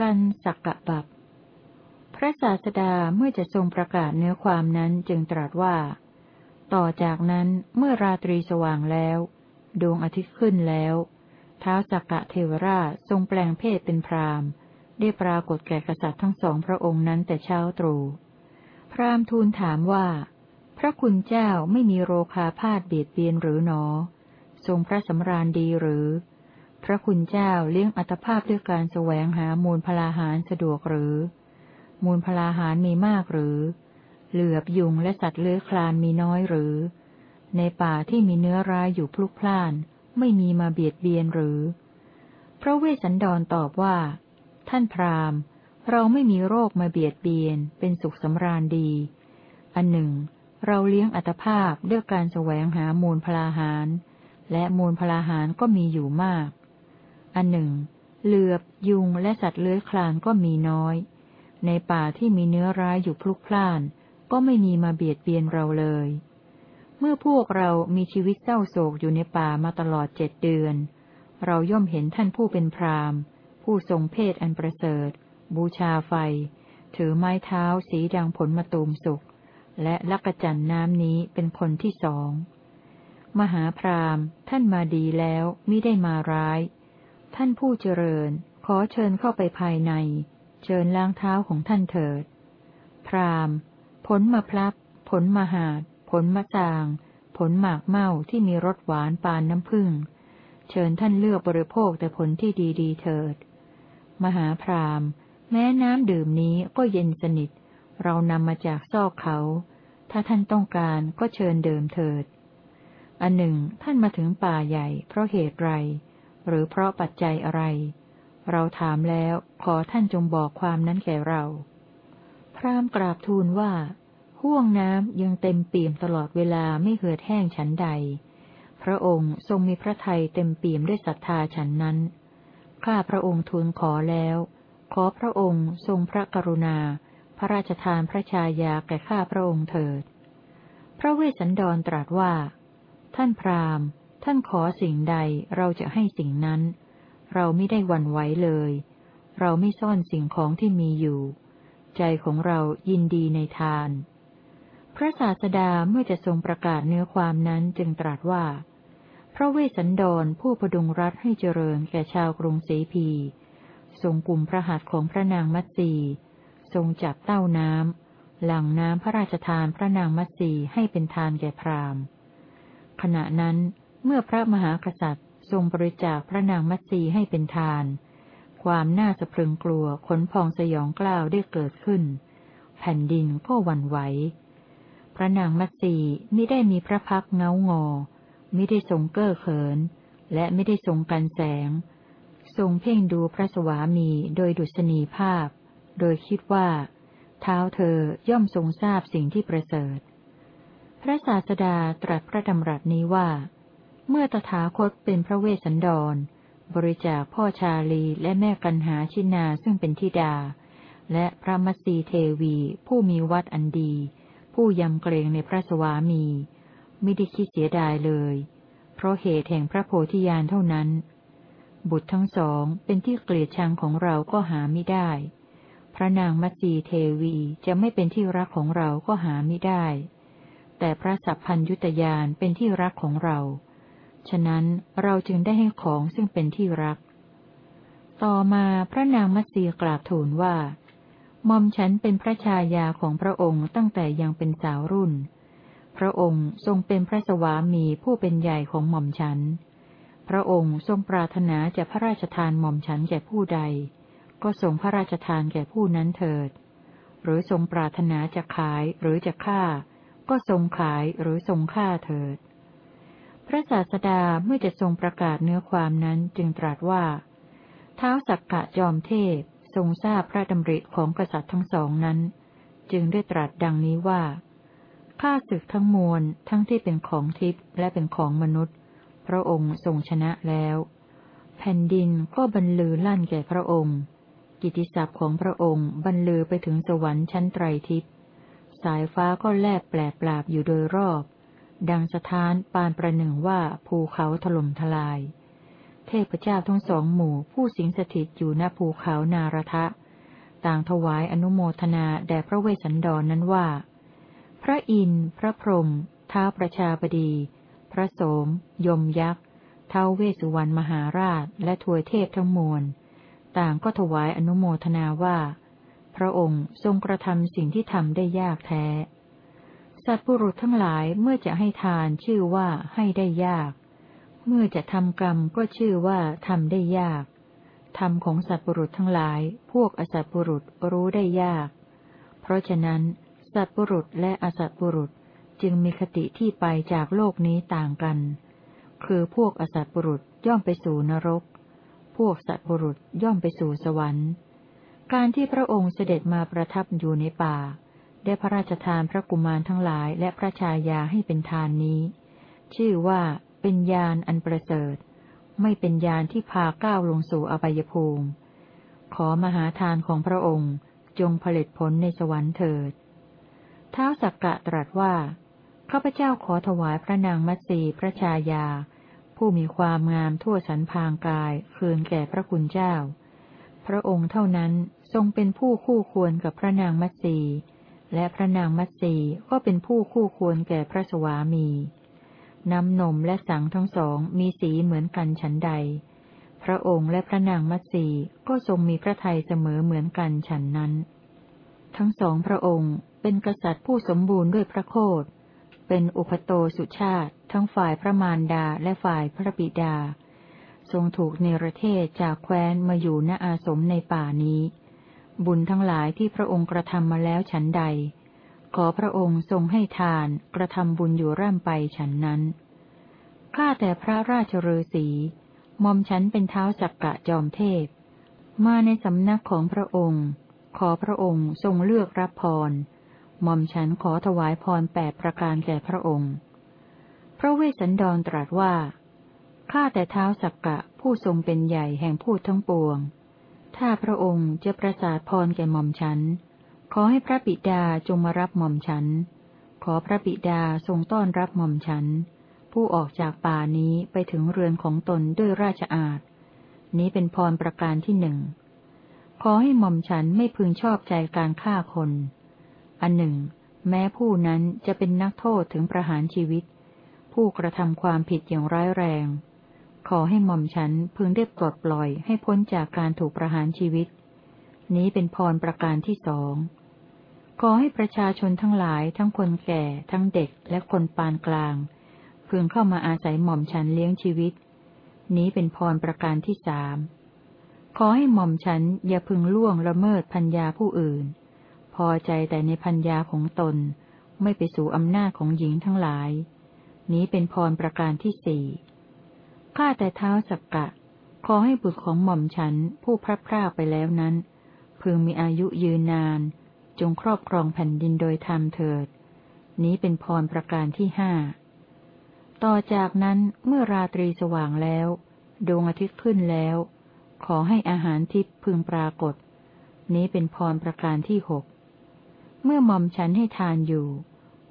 กันสักกะบับ พระศาสดาเมื่อจะทรงประกาศเนื้อความนั้นจึงตรัสว่า ต่อจากนั้นเมื่อราตรีสว่างแล้ว ดวงอาทิตย์ขึ้นแล้ว ท้าวสักกะเทวราชทรงแปลงเพศเป็นพรามได้ปรากฏแก่กษัตริย์ทั้งสองพระองค์นั้นแต่เช้าตรู่ พรามทูลถามว่า พระคุณเจ้าไม่มีโรคาพาธเบียดเบียนหรือหนอ ทรงพระสำราญดีหรือ พระคุณเจ้าเลี้ยงอัตภาพด้วยการแสวงหามูลพลาหารสะดวกหรือ มูลพลาหารมีมากหรือ เหลือบยุงและสัตว์เลื้อยคลานมีน้อยหรือ ในป่าที่มีเนื้อร้ายอยู่พลุกพล่าน ไม่มีมาเบียดเบียนหรือ พระเวสสันดรตอบว่า ท่านพราหมณ์ เราไม่มีโรคมาเบียดเบียน เป็นสุขสำราญดี อันหนึ่ง เราเลี้ยงอัตภาพด้วยการแสวงหามูลพลาหาร และมูลพลาหารก็มีอยู่มาก อันหนึ่ง เหลือบ ยุงและสัตว์เลื้อยคลานก็มีน้อย ในป่าที่มีเนื้อร้ายอยู่พลุกพล่าน ก็ไม่มีมาเบียดเบียนเราเลย มื่อพวกเรามีชีวิตเศร้าโศกอยู่ในป่ามาตลอดเจ็ดเดือน เราย่อมเห็นท่านผู้เป็นพรามผู้ทรงเพศอันประเสริฐ บูชาไฟ ถือไม้เท้าสีดังผลมะตูมสุก และลักจันน้ำนี้เป็นคนที่สอง มหาพรามท่านมาดีแล้วมิได้มาร้าย ท่านผู้เจริญ ขอเชิญเข้าไปภายใน เชิญล้างเท้าของท่านเถิด พรามผลมะพร้าวผลมหาด ลมะจาง ผลหมากเม่าที่มีรสหวานปานน้ำผึ้ง เชิญท่านเลือกบริโภคแต่ผลที่ดีๆเถิด มหาพรามแม้น้ำดื่มนี้ก็เย็นสนิท เรานำมาจากซอกเขา ถ้าท่านต้องการก็เชิญเดิมเถิด อันหนึ่ง ท่านมาถึงป่าใหญ่ เพราะเหตุไร หรือเพราะปัจจัยอะไร เราถามแล้วขอท่านจงบอกความนั้นแก่เรา พรามกราบทูลว่า ห่วงน้ำยังเต็มเปี่ยมตลอดเวลาไม่เหือดแห้งฉันใด พระองค์ทรงมีพระทัยเต็มเปี่ยมด้วยศรัทธาฉันนั้น ข้าพระองค์ทูลขอแล้ว ขอพระองค์ทรงพระกรุณา พระราชทานพระชายาแก่ข้าพระองค์เถิด พระเวสสันดรตรัสว่า ท่านพราหมณ์ ท่านขอสิ่งใดเราจะให้สิ่งนั้น เราไม่ได้วันไหวเลย เราไม่ซ่อนสิ่งของที่มีอยู่ ใจของเรายินดีในทาน พระศาสดาเมื่อจะทรงประกาศเนื้อความนั้นจึงตรัสว่า พระเวสสันดรผู้ประดุงรัฐให้เจริญแก่ชาวกรุงศรีพี ทรงกลุ่มพระหัตถ์ของพระนางมัตสีทรงจับเต้าน้ำหลังน้ำพระราชทานพระนางมัตสีให้เป็นทานแก่พราหมณ์ ขณะนั้นเมื่อพระมหากษัตริย์ ทรงบริจาคพระนางมัตสีให้เป็นทาน ความน่าสะพรึงกลัวขนพองสยองกล้าวได้เกิดขึ้น แผ่นดินก็วันไหว พระนางมัตสีไม่ได้มีพระพักเงางอไม่ได้ทรงเก้อเขิน และไม่ได้ทรงกันแสง ทรงเพ่งดูพระสวามีโดยดุษณีภาพ โดยคิดว่า เท้าเธอย่อมทรงทราบสิ่งที่ประเสริฐ พระศาสดาตรัสพระดำรัสนี้ว่า เมื่อตถาคตเป็นพระเวสสันดร บริจาคพ่อชาลีและแม่กันหาชินาซึ่งเป็นทิดา และพระมัสสีเทวีผู้มีวัดอันดี ผู้ยำเกรงในพระสวามี ไม่ได้คิดเสียดายเลย เพราะเหตุแห่งพระโพธิญาณเท่านั้น บุตรทั้งสองเป็นที่เกลียดชังของเราก็หาไม่ได้ พระนางมัตสีเทวีจะไม่เป็นที่รักของเราก็หาไม่ได้ แต่พระสัพพัญยุตยานเป็นที่รักของเรา ฉะนั้นเราจึงได้ให้ของซึ่งเป็นที่รัก ต่อมาพระนางมัตสีกราบทูลว่า มอมฉันเป็นพระชายาของพระองค์ตั้งแต่ยังเป็นสาวรุ่น พระองค์ทรงเป็นพระสวามีผู้เป็นใหญ่ของหม่อมฉัน พระองค์ทรงปรารถนาจะพระราชทานหม่อมฉันแก่ผู้ใด ก็ทรงพระราชทานแก่ผู้นั้นเถิด หรือทรงปรารถนาจะขายหรือจะฆ่า ก็ทรงขายหรือทรงฆ่าเถิด พระศาสดาเมื่อจะทรงประกาศเนื้อความนั้นจึงตรัสว่า เท้าสักกะจอมเทพ ทรงทราบพระดำริของกษัตริย์ทั้งสองนั้น จึงได้ตรัสดังนี้ว่าข้าศึกทั้งมวลทั้งที่เป็นของทิพย์และเป็นของมนุษย์ พระองค์ทรงชนะแล้ว แผ่นดินก็บรรลือลั่นแก่พระองค์ กิติศัพท์ของพระองค์บรรลือไปถึงสวรรค์ชั้นไตรทิพย์สายฟ้าก็แลบแปลปราบอยู่โดยรอบ ดังสถานปานประหนึ่งว่าภูเขาถล่มทลาย เทพเจ้าทั้งสองหมู่ผู้สิงสถิตอยู่ณภูเขานารทะ ต่างถวายอนุโมทนาแด่พระเวสสันดรนนั้นว่า พระอินทร์ พระพรหมท้าประชาบดี พระโสม ยมยักษ์ท้าเวสสุวรรณมหาราช และทวยเทพทั้งมวล ต่างก็ถวายอนุโมทนาว่า พระองค์ทรงกระทำสิ่งที่ทำได้ยากแท้ สัตว์ปุรุษทั้งหลายเมื่อจะให้ทานชื่อว่าให้ได้ยาก เมื่อจะทำกรรมก็ชื่อว่าทำได้ยาก ธรรมของสัตว์ปุรุษทั้งหลาย พวกอสัตว์ปุรุษรู้ได้ยาก เพราะฉะนั้น สัตว์ปุรุษและอสัตว์ปุรุษจึงมีคติที่ไปจากโลกนี้ต่างกัน คือพวกอสัตบุรุษย่อมไปสู่นรก พวกสัตบุรุษย่อมไปสู่สวรรค์ การที่พระองค์เสด็จมาประทับอยู่ในป่า ได้พระราชทานพระกุมารทั้งหลายและพระชายาให้เป็นทานนี้ ชื่อว่า เป็นยานอันประเสริฐ ไม่เป็นยานที่พาก้าวลงสู่อบายภูมิ ขอมหาทานของพระองค์จงผลิตผลในสวรรค์เถิด ท้าวสักกะตรัสว่า ข้าพเจ้าขอถวายพระนางมัตสีพระชายา ผู้มีความงามทั่วสันพางกายคืนแก่พระคุณเจ้า พระองค์เท่านั้นทรงเป็นผู้คู่ควรกับพระนางมัตสีและพระนางมัตสีก็เป็นผู้คู่ควรแก่พระสวามี น้ำนมและสังทั้งสองมีสีเหมือนกันฉันใด พระองค์และพระนางมัตสีก็ทรงมีพระทัยเสมอเหมือนกันฉันนั้น ทั้งสองพระองค์เป็นกษัตริย์ผู้สมบูรณ์ด้วยพระโคดเป็นอุปโตสุชาติ ทั้งฝ่ายพระมารดาและฝ่ายพระบิดา ทรงถูกเนรเทศจากแคว้นมาอยู่ณอาสมในป่านี้ บุญทั้งหลายที่พระองค์กระทำมาแล้วฉันใด ขอพระองค์ทรงให้ทานกระทำบุญอยู่ร่ำไปฉันนั้น ข้าแต่พระราชฤาษีมอมฉันเป็นเท้าสักกะจอมเทพ มาในสำนักของพระองค์ ขอพระองค์ทรงเลือกรับพรมอมฉันขอถวายพรแปดประการแก่พระองค์ พระเวสสันดรตรัสว่า ข้าแต่เท้าสักกะผู้ทรงเป็นใหญ่แห่งผู้ทั้งปวง ถ้าพระองค์จะประสาทพรแก่มอมฉัน ขอให้พระบิดาจงมารับหม่อมฉัน ขอพระบิดาทรงต้อนรับหม่อมฉัน ผู้ออกจากป่านี้ไปถึงเรือนของตนด้วยราชอาณนี้เป็นพรประการที่หนึ่ง ขอให้หม่อมฉันไม่พึงชอบใจการฆ่าคน อันหนึ่ง แม้ผู้นั้นจะเป็นนักโทษถึงประหารชีวิต ผู้กระทำความผิดอย่างร้ายแรง ขอให้หม่อมฉันพึงได้ปลดปล่อยให้พ้นจากการถูกประหารชีวิต นี้เป็นพรประการที่สอง ขอให้ประชาชนทั้งหลายทั้งคนแก่ ทั้งเด็กและคนปานกลาง พึงเข้ามาอาศัยหม่อมฉันเลี้ยงชีวิต นี้เป็นพรประการที่สามขอให้หม่อมฉันอย่าพึงล่วงละเมิดพัญญาผู้อื่น พอใจแต่ในพัญญาของตน ไม่ไปสู่อำนาจของหญิงทั้งหลาย นี้เป็นพรประการที่สี่ข้าแต่เท้าสักกะ ขอให้บุตรของหม่อมฉันผู้พระพรากไปแล้วนั้น พึงมีอายุยืนนาน จงครอบครองแผ่นดินโดยธรรมเถิด นี้เป็นพรประการที่ห้า ต่อจากนั้นเมื่อราตรีสว่างแล้ว ดวงอาทิตย์ขึ้นแล้ว ขอให้อาหารทิพย์พึงปรากฏ นี้เป็นพรประการที่หก เมื่อมอมฉันให้ทานอยู่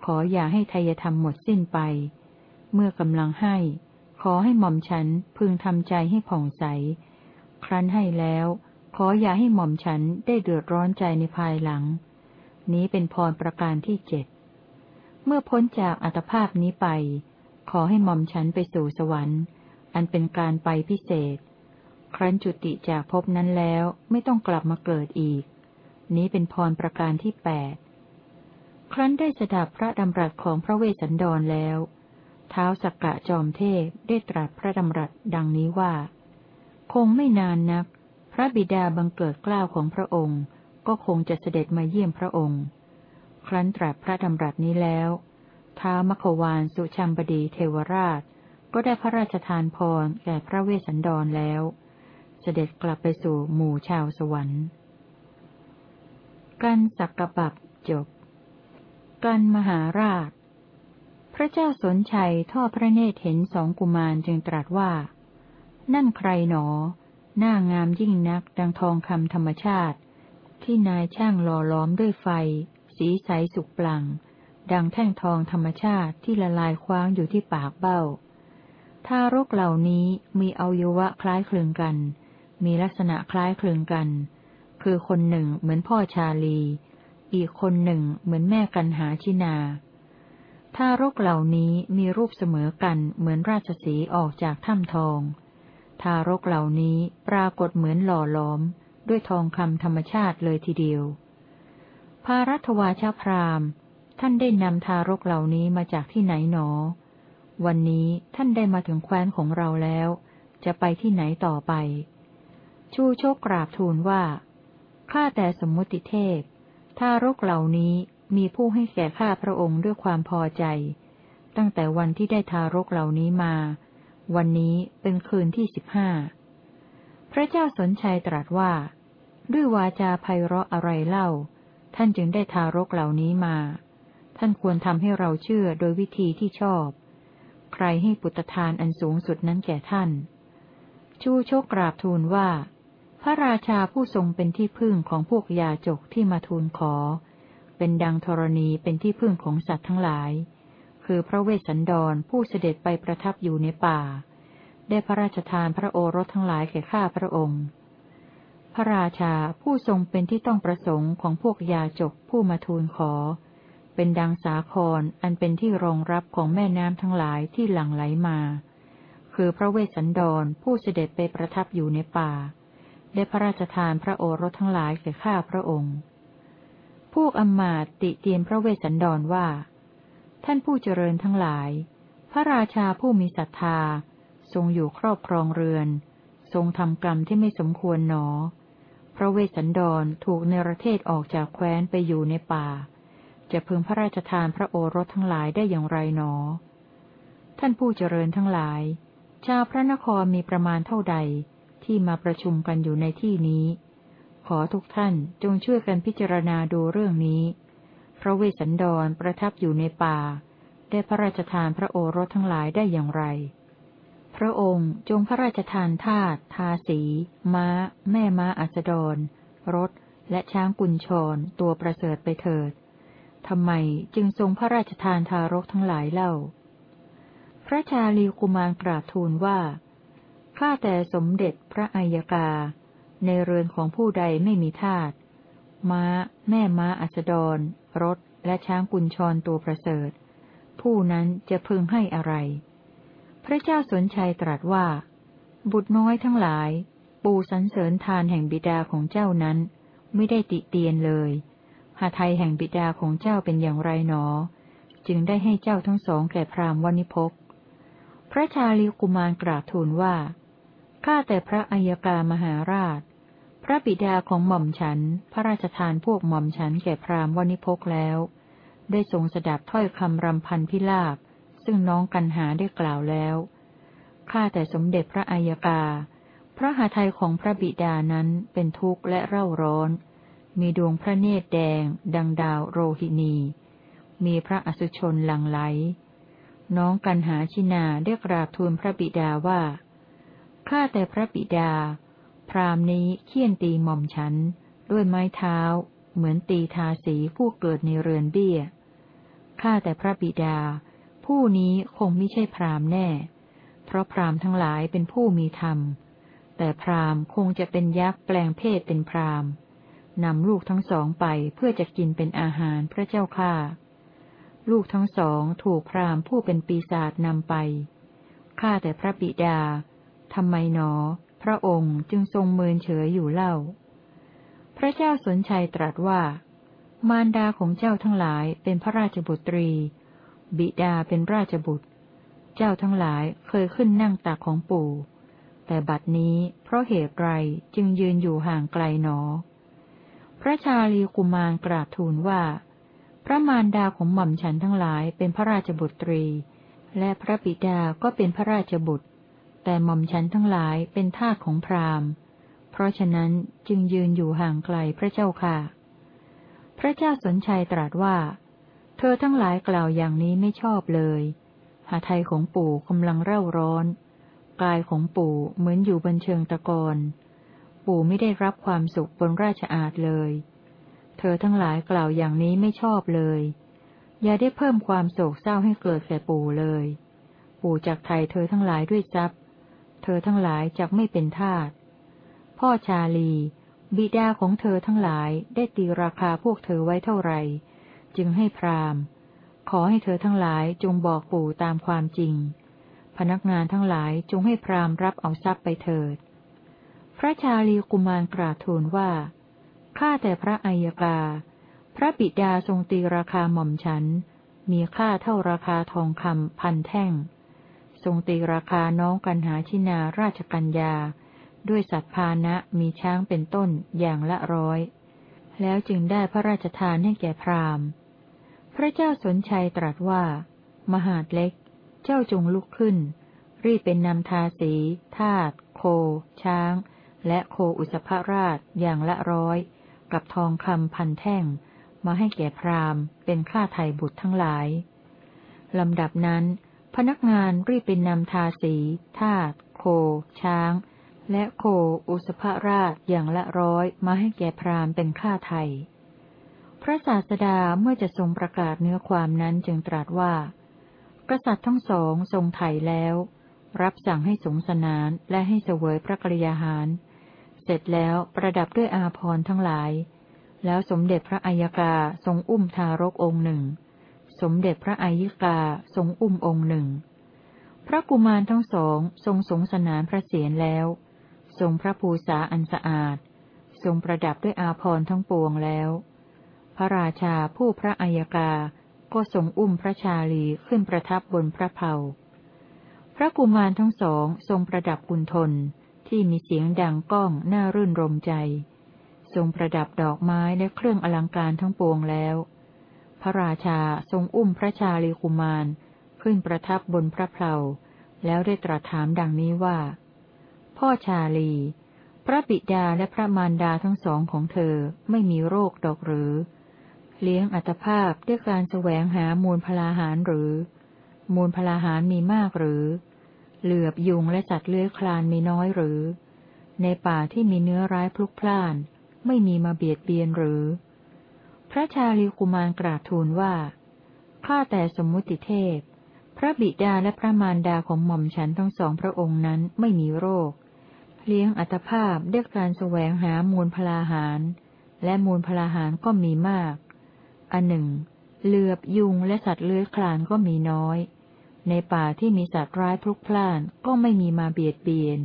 ขออย่าให้ทายธรรมหมดสิ้นไป เมื่อกำลังให้ ขอให้หม่อมฉันพึงทำใจให้ผ่องใส ครั้นให้แล้ว ขออย่าให้หม่อมฉันได้เดือดร้อนใจในภายหลัง นี้เป็นพรประการที่เจ็ด เมื่อพ้นจากอัตภาพนี้ไป ขอให้หม่อมฉันไปสู่สวรรค์ อันเป็นการไปพิเศษ ครั้นจุติจากภพนั้นแล้วไม่ต้องกลับมาเกิดอีก นี้เป็นพรประการที่แปด ครั้นได้สดับพระดำรัสของพระเวสสันดรแล้ว เท้าสักกะจอมเทพได้ตรัสพระดำรัสดังนี้ว่า คงไม่นานนัก พระบิดาบังเกิดกล้าวของพระองค์ ก็คงจะเสด็จมาเยี่ยมพระองค์ ครั้นตรัสพระดำรัสนี้แล้ว ท้ามควานสุชัมบดีเทวราช ก็ได้พระราชทานพรแก่พระเวสสันดรแล้ว เสด็จกลับไปสู่หมู่ชาวสวรรค์กันสักกะบับจบ กันมหาราช พระเจ้าสนชัยทอดพระเนตรเห็นสองกุมารจึงตรัสว่า นั่นใครหนอ หน้างามยิ่งนักดังทองคำธรรมชาติ ที่นายช่างหล่อล้อมด้วยไฟ สีใสสุกปลัง ดังแท่งทองธรรมชาติที่ละลายคว้างอยู่ที่ปากเบ้า ทารกเหล่านี้มีอวัยวะคล้ายคลึงกัน มีลักษณะคล้ายคลึงกัน คือคนหนึ่งเหมือนพ่อชาลี อีกคนหนึ่งเหมือนแม่กันหาชินา ทารกเหล่านี้มีรูปเสมอกันเหมือนราชสีออกจากถ้ำทอง ทารกเหล่านี้ปรากฏเหมือนหล่อล้อม ด้วยทองคำธรรมชาติเลยทีเดียวพารัตวาชาพรามท่านได้นำทารกเหล่านี้มาจากที่ไหนหนอ วันนี้ท่านได้มาถึงแคว้นของเราแล้ว จะไปที่ไหนต่อไป ชูโชคกราบทูลว่า ข้าแต่สมมติเทพ ทารกเหล่านี้มีผู้ให้แก่ข้าพระองค์ด้วยความพอใจ ตั้งแต่วันที่ได้ทารกเหล่านี้มา วันนี้เป็นคืนที่สิบห้า พระเจ้าสนชัยตรัสว่า ด้วยวาจาไพเราะอะไรเล่า ท่านจึงได้ทารกเหล่านี้มา ท่านควรทำให้เราเชื่อโดยวิธีที่ชอบ ใครให้ปุตทานอันสูงสุดนั้นแก่ท่าน ชูโชคกราบทูลว่า พระราชาผู้ทรงเป็นที่พึ่งของพวกยาจกที่มาทูลขอ เป็นดังธรณีเป็นที่พึ่งของสัตว์ทั้งหลาย คือพระเวสสันดรผู้เสด็จไปประทับอยู่ในป่า ได้พระราชทานพระโอรสทั้งหลายแก่ข้าพระองค์ พระราชาผู้ทรงเป็นที่ต้องประสงค์ของพวกยาจกผู้มาทูลขอ เป็นดังสาครอันเป็นที่รองรับของแม่น้ำทั้งหลายที่หลั่งไหลมา คือพระเวสสันดรผู้เสด็จไปประทับอยู่ในป่า ได้พระราชทานพระโอรสทั้งหลายแก่ข้าพระองค์พวกอมมาติเตียนพระเวสสันดรว่า ท่านผู้เจริญทั้งหลาย พระราชาผู้มีศรัทธา ทรงอยู่ครอบครองเรือน ทรงทำกรรมที่ไม่สมควรหนอ พระเวสสันดรถูกเนรเทศออกจากแคว้นไปอยู่ในป่า จะพึงพระราชทานพระโอรสทั้งหลายได้อย่างไรหนอ ท่านผู้เจริญทั้งหลาย ชาวพระนครมีประมาณเท่าใดที่มาประชุมกันอยู่ในที่นี้ ขอทุกท่านจงช่วยกันพิจารณาดูเรื่องนี้ พระเวสสันดรประทับอยู่ในป่า ได้พระราชทานพระโอรสทั้งหลายได้อย่างไร พระองค์จงพระราชทานทาตทาสี ม้า แม่ม้าอัสดร รถ และช้างกุญชร ตัวประเสริฐไปเถิดทำไมจึงทรงพระราชทานทารกทั้งหลายเล่า พระชาลีกุมารกราบทูลว่า ข้าแต่สมเด็จพระอัยกา ในเรือนของผู้ใดไม่มีทาตม้า แม่ม้าอัสดร รถ และช้างกุญชรตัวประเสริฐ ผู้นั้นจะพึงให้อะไร พระเจ้าสนชัยตรัสว่า บุตรน้อยทั้งหลาย ปูสันเสริญทานแห่งบิดาของเจ้านั้น ไม่ได้ติเตียนเลยหาไทยแห่งบิดาของเจ้าเป็นอย่างไรหนอ จึงได้ให้เจ้าทั้งสองแก่พรามวณิพกพระชาลีกุมารกราบทูลว่าข้าแต่พระอัยกามหาราช พระบิดาของหม่อมฉัน พระราชทานพวกหม่อมฉันแก่พราหมณ์วณิพกแล้ว ได้ทรงสดับถ้อยคำรำพันพิลาบ ซึ่งน้องกันหาได้กล่าวแล้ว ข้าแต่สมเด็จพระอัยกา พระหาไทยของพระบิดานั้นเป็นทุกข์และเร่าร้อน มีดวงพระเนตรแดง ดังดาวโรหินี มีพระอสุชนหลังไหล น้องกันหาชินาได้กราบทูลพระบิดาว่า ข้าแต่พระบิดา พรามนี้เคี่ยนตีหม่อมฉัน ด้วยไม้เท้า เหมือนตีทาสีผู้เกิดในเรือนเบี้ย ข้าแต่พระบิดา ผู้นี้คงไม่ใช่พรามแน่ เพราะพรามทั้งหลายเป็นผู้มีธรรม แต่พรามคงจะเป็นยักษ์แปลงเพศเป็นพรามนำลูกทั้งสองไปเพื่อจะกินเป็นอาหารพระเจ้าข้าลูกทั้งสองถูกพรามผู้เป็นปีศาจนำไป ข้าแต่พระบิดาทำไมหนอ พระองค์จึงทรงเมินเฉยอยู่เล่า พระเจ้าสนชัยตรัสว่า มารดาของเจ้าทั้งหลายเป็นพระราชบุตรี บิดาเป็นราชบุตร เจ้าทั้งหลายเคยขึ้นนั่งตักของปู่ แต่บัดนี้เพราะเหตุไรจึงยืนอยู่ห่างไกลหนอ พระชาลีกุมารกราบทูลว่า พระมารดาของหม่อมฉันทั้งหลายเป็นพระราชบุตรี และพระบิดาก็เป็นพระราชบุตร แต่หม่อมฉันทั้งหลายเป็นทาสของพราหมณ์ เพราะฉะนั้นจึงยืนอยู่ห่างไกลพระเจ้าค่ะ พระเจ้าสนชัยตรัสว่า ธอทั้งหลายกล่าวอย่างนี้ไม่ชอบเลย หาไทยของปู่กำลังเร่าร้อน กายของปู่เหมือนอยู่บนเชิงตะกอนปู่ไม่ได้รับความสุขบนราชอาณเลย เธอทั้งหลายกล่าวอย่างนี้ไม่ชอบเลย อย่าได้เพิ่มความโศกเศร้าให้เกิดแก่ปู่เลย ปู่จักไถ่เธอทั้งหลายด้วยทรัพย์ เธอทั้งหลายจักไม่เป็นทาส พ่อชาลี บิดาของเธอทั้งหลายได้ตีราคาพวกเธอไว้เท่าไหร่ จึงให้พราหม์ขอให้เธอทั้งหลายจงบอกปู่ตามความจริง พนักงานทั้งหลายจงให้พราหม์รับเอาทรัพย์ไปเถิด พระชาลีกุมารกราบทูลว่า ข้าแต่พระอัยกา พระบิดาทรงตีราคาหม่อมฉัน มีค่าเท่าราคาทองคำพันแท่ง ทรงตีราคาน้องกันหาชินาราชกัญญา ด้วยสัตว์พานะมีช้างเป็นต้นอย่างละร้อยแล้วจึงได้พระราชทานให้แก่พราหมณ์ พระเจ้าสนชัยตรัสว่า มหาดเล็ก เจ้าจงลุกขึ้น รีบเป็นนำทาสีทาตโค ช้าง และโคอุสภราชอย่างละร้อย กับทองคำพันแท่ง มาให้แก่พราหมณ์ เป็นค่าไถ่บุตรทั้งหลายลำดับนั้น พนักงานรีบเป็นนำทาสีทาตโค ช้าง และโคอุสภราชอย่างละร้อยมาให้แก่พราหมณ์เป็นค่าไถ่ พระศาสดาเมื่อจะทรงประกาศเนื้อความนั้นจึงตรัสว่า กษัตริย์ทั้งสองทรงไถ่แล้ว รับสั่งให้สงสนานและให้เสวยพระกริยาหาร เสร็จแล้วประดับด้วยอาภรณ์ทั้งหลาย แล้วสมเด็จพระอัยกาทรงอุ้มทารกองค์หนึ่ง สมเด็จพระอัยกาทรงอุ้มองค์หนึ่ง พระกุมารทั้งสองทรงสงสนานพระเศียรแล้ว ทรงพระภูษาอันสะอาด ทรงประดับด้วยอาภรณ์ทั้งปวงแล้ว พระราชาผู้พระอัยกา ก็ทรงอุ้มพระชาลีขึ้นประทับบนพระเพาพระกุมารทั้งสองทรงประดับกุณทนที่มีเสียงดังก้องน่ารื่นรมใจ ทรงประดับดอกไม้และเครื่องอลังการทั้งปวงแล้ว พระราชาทรงอุ้มพระชาลีกุมารขึ้นประทับบนพระเพลาแล้วได้ตรัสถามดังนี้ว่า พ่อชาลี พระบิดาและพระมารดาทั้งสองของเธอไม่มีโรคดอกหรือ เลี้ยงอัตภาพด้วยการแสวงหามูลพลาหารหรือ มูลพลาหารมีมากหรือ เหลือบยุงและสัตว์เลื้อยคลานมีน้อยหรือ ในป่าที่มีเนื้อร้ายพลุกพล่าน ไม่มีมาเบียดเบียนหรือ พระชาลีกุมารกราบทูลว่าข้าแต่สมมุติเทพ พระบิดาและพระมารดาของหม่อมฉันทั้งสองพระองค์นั้นไม่มีโรค เลี้ยงอัตภาพด้วยการแสวงหามูลพลาหาร และมูลพลาหารก็มีมาก อันหนึ่ง เหลือบยุงและสัตว์เลื้อยคลานก็มีน้อย ในป่าที่มีสัตว์ร้ายพลุกพล่านก็ไม่มีมาเบียดเบียน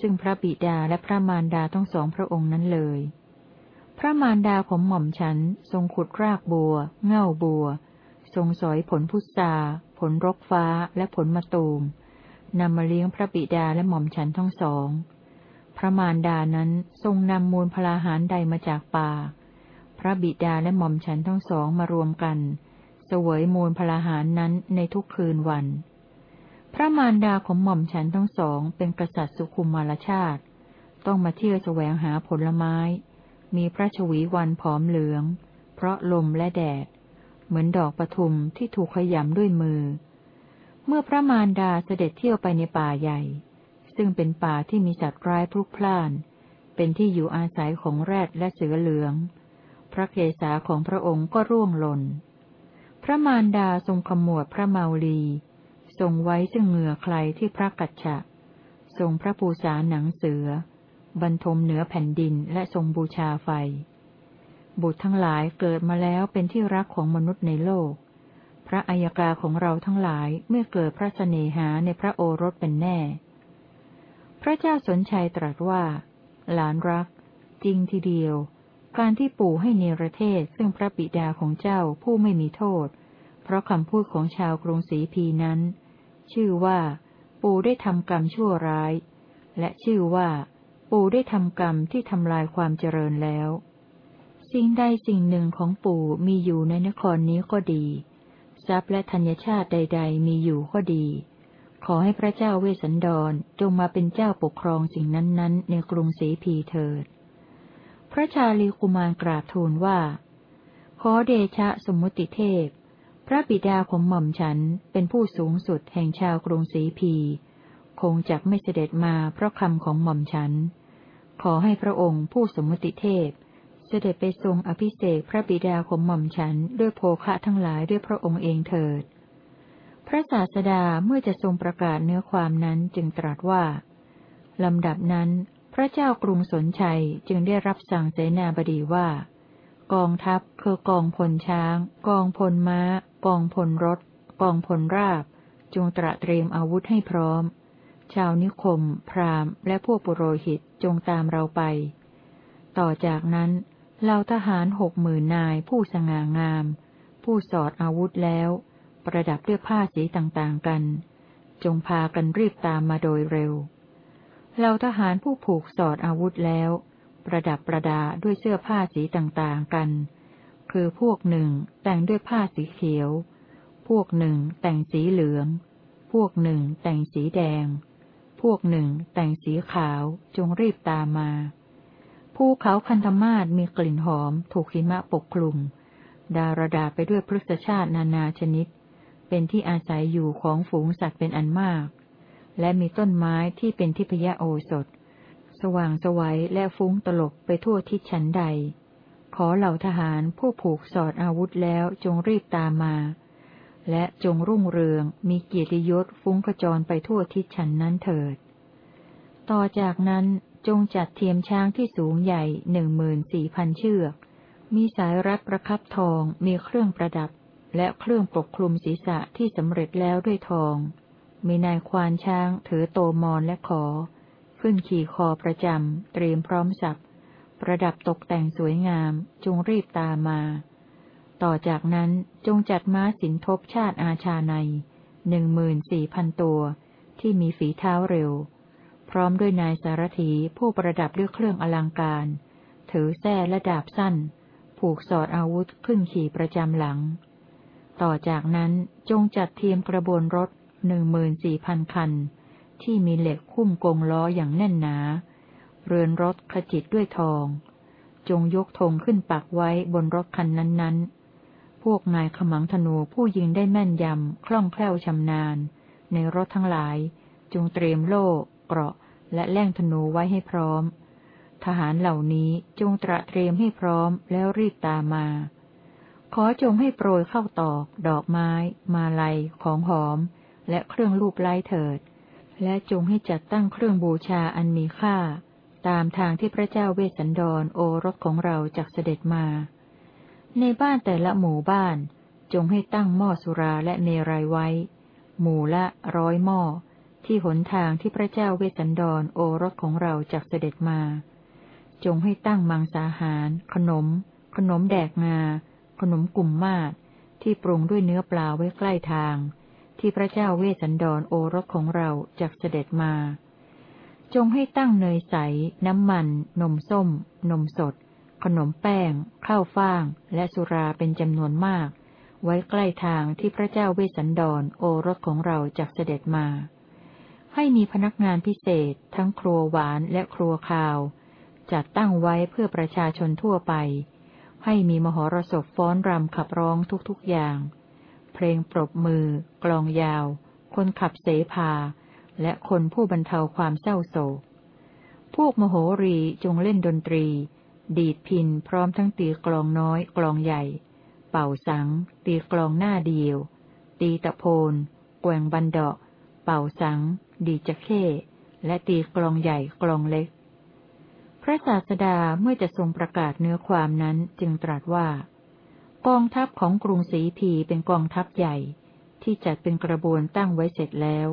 ซึ่งพระบิดาและพระมารดาทั้งสองพระองค์นั้นเลย พระมารดาของหม่อมฉันทรงขุดรากบัว เง่าบัว ทรงสอยผลพุทราผลรกฟ้าและผลมะตูมนำมาเลี้ยงพระบิดาและหม่อมฉันทั้งสอง พระมารดานั้นทรงนำมูลพลาหารใดมาจากป่า พระบิดาและหม่อมฉันทั้งสองมารวมกัน เสวยมูลพลาหารนั้นในทุกคืนวัน พระมารดาของหม่อมฉันทั้งสองเป็นกษัตริย์สุขุมมารชาติ ต้องมาเที่ยวแสวงหาผลไม้ มีพระชวีวันผอมเหลือง เพราะลมและแดด เหมือนดอกปทุมที่ถูกขยำด้วยมือ เมื่อพระมารดาเสด็จเที่ยวไปในป่าใหญ่ ซึ่งเป็นป่าที่มีสัตว์ร้ายพลุกพล่าน เป็นที่อยู่อาศัยของแรดและเสือเหลือง พระเกศาของพระองค์ก็ร่วงหล่น พระมารดาทรงขมวดพระเมาลี ทรงไว้ซึ่งเหงื่อใครที่พระกัจฉะ ทรงพระภูษาหนังเสือ บรรทมเหนือแผ่นดินและทรงบูชาไฟ บุตรทั้งหลายเกิดมาแล้วเป็นที่รักของมนุษย์ในโลก พระอัยกาของเราทั้งหลายเมื่อเกิดพระเสน่หาในพระโอรสเป็นแน่ พระเจ้าสนชัยตรัสว่า หลานรัก จริงทีเดียว การที่ปู่ให้เนรเทศซึ่งพระบิดาของเจ้าผู้ไม่มีโทษ เพราะคำพูดของชาวกรุงศรีพีนั้น ชื่อว่า ปู่ได้ทำกรรมชั่วร้าย และชื่อว่า ปู่ได้ทำกรรมที่ทำลายความเจริญแล้ว สิ่งใดสิ่งหนึ่งของปู่มีอยู่ในนครนี้ก็ดี ทรัพย์และธัญชาติใด ๆ มีอยู่ก็ดี ขอให้พระเจ้าเวสสันดรจงมาเป็นเจ้าปกครองสิ่งนั้นๆ ในกรุงศรีพีเถิด พระชาลีกุมารกราบทูลว่า ขอเดชะสมมุติเทพ พระบิดาของหม่อมฉันเป็นผู้สูงสุดแห่งชาวกรุงศรีพี คงจักไม่เสด็จมาเพราะคำของหม่อมฉัน ขอให้พระองค์ผู้สมมติเทพ เสด็จไปทรงอภิเษกพระบิดาของหม่อมฉันด้วยโภคะทั้งหลายด้วยพระองค์เองเถิด พระศาสดาเมื่อจะทรงประกาศเนื้อความนั้นจึงตรัสว่าลำดับนั้น พระเจ้ากรุงสนชัยจึงได้รับสั่งเสนาบดีว่า กองทัพคือกองพลช้าง กองพลม้า กองพลรถ กองพลราบ จงตระเตรียมอาวุธให้พร้อม ชาวนิคม พราหมณ์ และพวกปุโรหิตจงตามเราไป ต่อจากนั้นเราทหารหกหมื่นนายผู้สง่างาม ผู้สอดอาวุธแล้ว ประดับด้วยผ้าสีต่างๆกัน จงพากันรีบตามมาโดยเร็ว เราทหารผู้ผูกสอดอาวุธแล้ว ประดับประดาด้วยเสื้อผ้าสีต่างๆกัน คือพวกหนึ่งแต่งด้วยผ้าสีเขียว พวกหนึ่งแต่งสีเหลือง พวกหนึ่งแต่งสีแดง พวกหนึ่งแต่งสีขาวจงรีบตามมาภูเขาคันธมาศมีกลิ่นหอม ถูกหิมะปกคลุม ดารดาไปด้วยพฤกษชาตินานาชนิด เป็นที่อาศัยอยู่ของฝูงสัตว์เป็นอันมาก และมีต้นไม้ที่เป็นทิพยโอสถ สว่างสวัยและฟุ้งตลบไปทั่วทิศฉันใด ขอเหล่าทหารผู้ผูกสอดอาวุธแล้วจงรีบตามมา และจงรุ่งเรืองมีเกียรติยศฟุ้งกระจรไปทั่วทิศฉันนั้นเถิด ต่อจากนั้นจงจัดเทียมช้างที่สูงใหญ่หนึ่งหมื่นสี่พันเชือก มีสายรัดประคับทอง มีเครื่องประดับ และเครื่องปกคลุมศีรษะที่สำเร็จแล้วด้วยทอง มีนายควานช้างถือโตมอนและขอ ขึ้นขี่คอประจำ เตรียมพร้อมสับ ประดับตกแต่งสวยงาม จงรีบตามมา ต่อจากนั้นจงจัดม้าสินทบชาติอาชาในหนึ่งหมื่นสี่พันตัว ที่มีฝีเท้าเร็ว พร้อมด้วยนายสารถีผู้ประดับด้วยเครื่องอลังการ ถือแส้และดาบสั้น ผูกสอดอาวุธขึ้นขี่ประจำหลัง ต่อจากนั้นจงจัดเทียมกระบวนรถ หนึ่งหมื่นสี่พันคัน ที่มีเหล็กคุ้มกงล้ออย่างแน่นหนา เรือนรถขจิตด้วยทอง จงยกธงขึ้นปักไว้บนรถคันนั้นๆ พวกนายขมังธนูผู้ยิงได้แม่นยำ คล่องแคล่วชำนาญ ในรถทั้งหลาย จงเตรียมโล่เกราะ และแล่งธนูไว้ให้พร้อม ทหารเหล่านี้จงตระเตรียมให้พร้อมแล้วรีบตามมาขอจงให้โปรยเข้าตอก ดอกไม้ มาลัย ของหอม และเครื่องรูปไล้เถิด และจงให้จัดตั้งเครื่องบูชาอันมีค่า ตามทางที่พระเจ้าเวสสันดรโอรสของเราจากเสด็จมา ในบ้านแต่ละหมู่บ้าน จงให้ตั้งหม้อสุราและเมรัยไว้ หมู่ละร้อยหม้อ ที่หนทางที่พระเจ้าเวสสันดรโอรสของเราจากเสด็จมา จงให้ตั้งมังสาหาร ขนม ขนมแดกงา ขนมกลุ่มมาศที่ปรุงด้วยเนื้อปลาไว้ใกล้ทาง ที่พระเจ้าเวสสันดรโอรสของเราจากเสด็จมา จงให้ตั้งเนยใส น้ำมัน นมส้ม นมสด ขนมแป้ง ข้าวฟ่าง และสุราเป็นจำนวนมาก ไว้ใกล้ทางที่พระเจ้าเวสสันดรโอรสของเราจากเสด็จมา ให้มีพนักงานพิเศษ ทั้งครัวหวานและครัวคาว จัดตั้งไว้เพื่อประชาชนทั่วไป ให้มีมหรสพฟ้อนรำขับร้องทุกๆอย่าง เพลงปรบมือ กลองยาว คนขับเสภา และคนผู้บรรเทาความเศร้าโศก พวกมโหรีจงเล่นดนตรี ดีดพินพร้อมทั้งตีกลองน้อย กลองใหญ่ เป่าสังข์ ตีกลองหน้าเดียว ตีตะโพนแกว่งบัณเฑาะว์ เป่าสังข์ ดีดจะเข้ และตีกลองใหญ่กลองเล็ก พระศาสดาเมื่อจะทรงประกาศเนื้อความนั้นจึงตรัสว่า กองทัพของกรุงสีพีเป็นกองทัพใหญ่ ที่จัดเป็นกระบวนตั้งไว้เสร็จแล้ว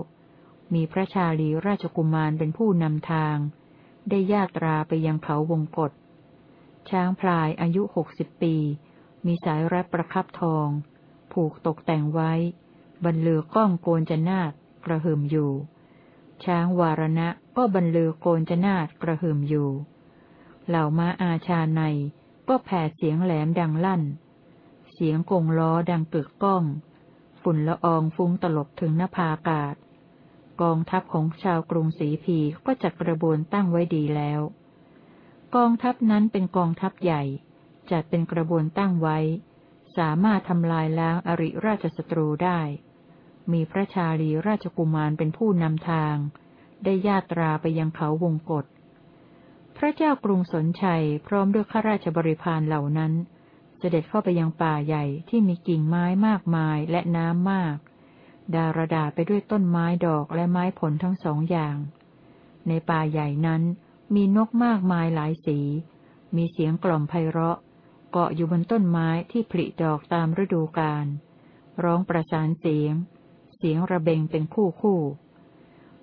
มีพระชาลีราชกุมารเป็นผู้นำทาง ได้ญาตราไปยังเขาวงกฏช้างพลายอายุหกสิบปี มีสายรัดประคับทอง ผูกตกแต่งไว้ บรรลือก้องโกนจนาดกระหึ่มอยู่ ช้างวารณะก็บรรลือโกนจนาดกระหึ่มอยู่ เหล่าม้าอาชาในก็แผ่เสียงแหลมดังลั่น สียงกงล้อดังกึกก้อง ฝุ่นละอองฟุ้งตลบถึงนภาอากาศ กองทัพของชาวกรุงศรีพีก็จัดกระบวนตั้งไว้ดีแล้ว กองทัพนั้นเป็นกองทัพใหญ่ จัดเป็นกระบวนตั้งไว้ สามารถทำลายล้างอริราชศัตรูได้ มีพระชาลีราชกุมารเป็นผู้นำทาง ได้ญาตราไปยังเขาวงกฏพพระเจ้ากรุงสนชัยพร้อมด้วยข้าราชบริพารเหล่านั้น เสด็จเข้าไปยังป่าใหญ่ที่มีกิ่งไม้มากมายและน้ำมาก ดารดาไปด้วยต้นไม้ดอกและไม้ผลทั้งสองอย่าง ในป่าใหญ่นั้นมีนกมากมายหลายสี มีเสียงกล่อมไพเราะ เกาะอยู่บนต้นไม้ที่ผลิดอกตามฤดูกาล ร้องประสานเสียง เสียงระเบงเป็นคู่คู่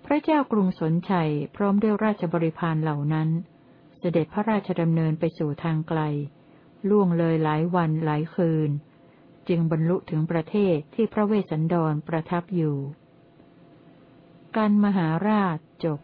พระเจ้ากรุงสนชัยพร้อมด้วยราชบริพารเหล่านั้น เสด็จพระราชดำเนินไปสู่ทางไกล ล่วงเลยหลายวันหลายคืน จึงบรรลุถึงประเทศที่พระเวสสันดรประทับอยู่ การมหาราชจบ